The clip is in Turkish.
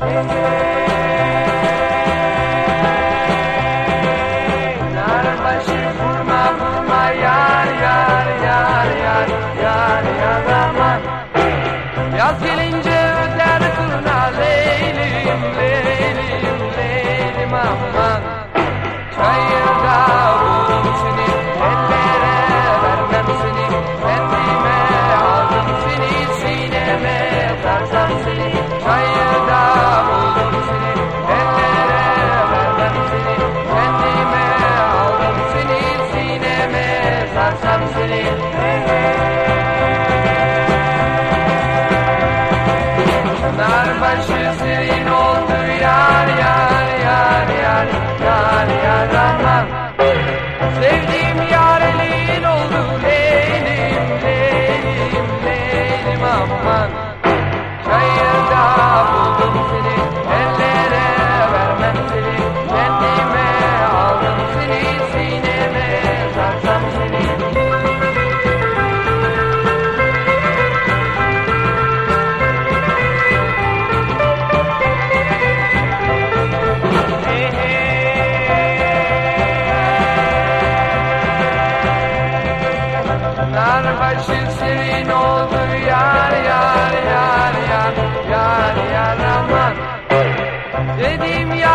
Yaz gelince öder turna leylim leylim leylim aman. Çayırda buldum seni ellere vermem seni. Kendime aldım seni sineme tarsam seni. Çayırda aman. Çayırda buldum seni. Nar başı senin oldu yar yar yar yar yar yar aman. Dedim ya